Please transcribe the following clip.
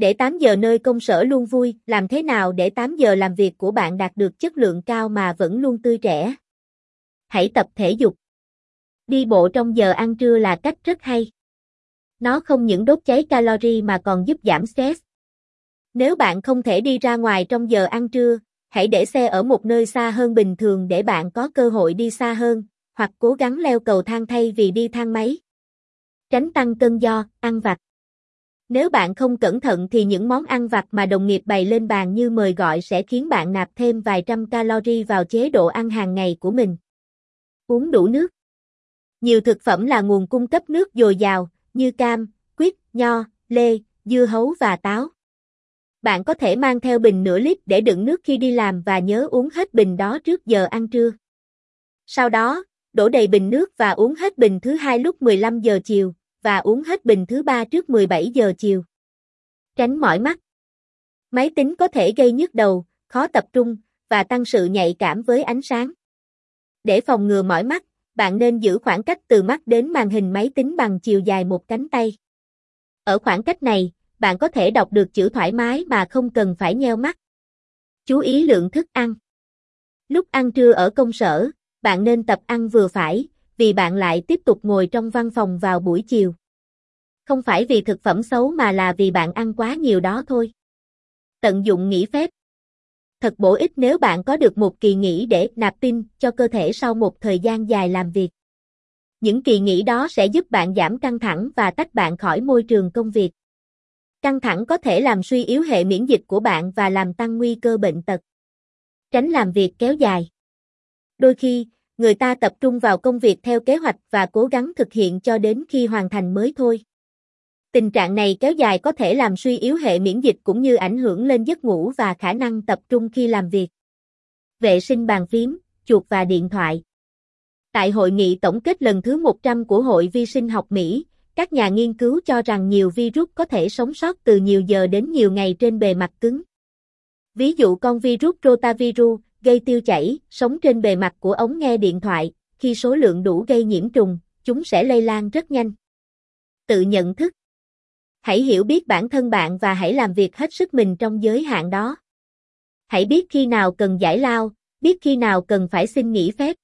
Để 8 giờ nơi công sở luôn vui, làm thế nào để 8 giờ làm việc của bạn đạt được chất lượng cao mà vẫn luôn tươi trẻ? Hãy tập thể dục. Đi bộ trong giờ ăn trưa là cách rất hay. Nó không những đốt cháy calori mà còn giúp giảm stress. Nếu bạn không thể đi ra ngoài trong giờ ăn trưa, hãy để xe ở một nơi xa hơn bình thường để bạn có cơ hội đi xa hơn, hoặc cố gắng leo cầu thang thay vì đi thang máy. Tránh tăng cân do ăn vặt. Nếu bạn không cẩn thận thì những món ăn vặt mà đồng nghiệp bày lên bàn như mời gọi sẽ khiến bạn nạp thêm vài trăm calori vào chế độ ăn hàng ngày của mình. Uống đủ nước. Nhiều thực phẩm là nguồn cung cấp nước dồi dào, như cam, quýt, nho, lê, dưa hấu và táo. Bạn có thể mang theo bình nửa lít để đựng nước khi đi làm và nhớ uống hết bình đó trước giờ ăn trưa. Sau đó, đổ đầy bình nước và uống hết bình thứ hai lúc 15 giờ chiều, và uống hết bình thứ ba trước 17 giờ chiều. Tránh mỏi mắt. Máy tính có thể gây nhức đầu, khó tập trung, và tăng sự nhạy cảm với ánh sáng. Để phòng ngừa mỏi mắt, bạn nên giữ khoảng cách từ mắt đến màn hình máy tính bằng chiều dài một cánh tay. Ở khoảng cách này, bạn có thể đọc được chữ thoải mái mà không cần phải nheo mắt. Chú ý lượng thức ăn. Lúc ăn trưa ở công sở, bạn nên tập ăn vừa phải, vì bạn lại tiếp tục ngồi trong văn phòng vào buổi chiều. Không phải vì thực phẩm xấu mà là vì bạn ăn quá nhiều đó thôi. Tận dụng nghỉ phép. Thật bổ ích nếu bạn có được một kỳ nghỉ để nạp tin cho cơ thể sau một thời gian dài làm việc. Những kỳ nghỉ đó sẽ giúp bạn giảm căng thẳng và tách bạn khỏi môi trường công việc. Căng thẳng có thể làm suy yếu hệ miễn dịch của bạn và làm tăng nguy cơ bệnh tật. Tránh làm việc kéo dài. Đôi khi, người ta tập trung vào công việc theo kế hoạch và cố gắng thực hiện cho đến khi hoàn thành mới thôi. Tình trạng này kéo dài có thể làm suy yếu hệ miễn dịch cũng như ảnh hưởng lên giấc ngủ và khả năng tập trung khi làm việc. Vệ sinh bàn phím, chuột và điện thoại. Tại hội nghị tổng kết lần thứ 100 của Hội Vi sinh học Mỹ, các nhà nghiên cứu cho rằng nhiều virus có thể sống sót từ nhiều giờ đến nhiều ngày trên bề mặt cứng. Ví dụ con virus rotavirus, gây tiêu chảy, sống trên bề mặt của ống nghe điện thoại, khi số lượng đủ gây nhiễm trùng, chúng sẽ lây lan rất nhanh. Tự nhận thức Hãy hiểu biết bản thân bạn và hãy làm việc hết sức mình trong giới hạn đó. Hãy biết khi nào cần giải lao, biết khi nào cần phải xin nghỉ phép.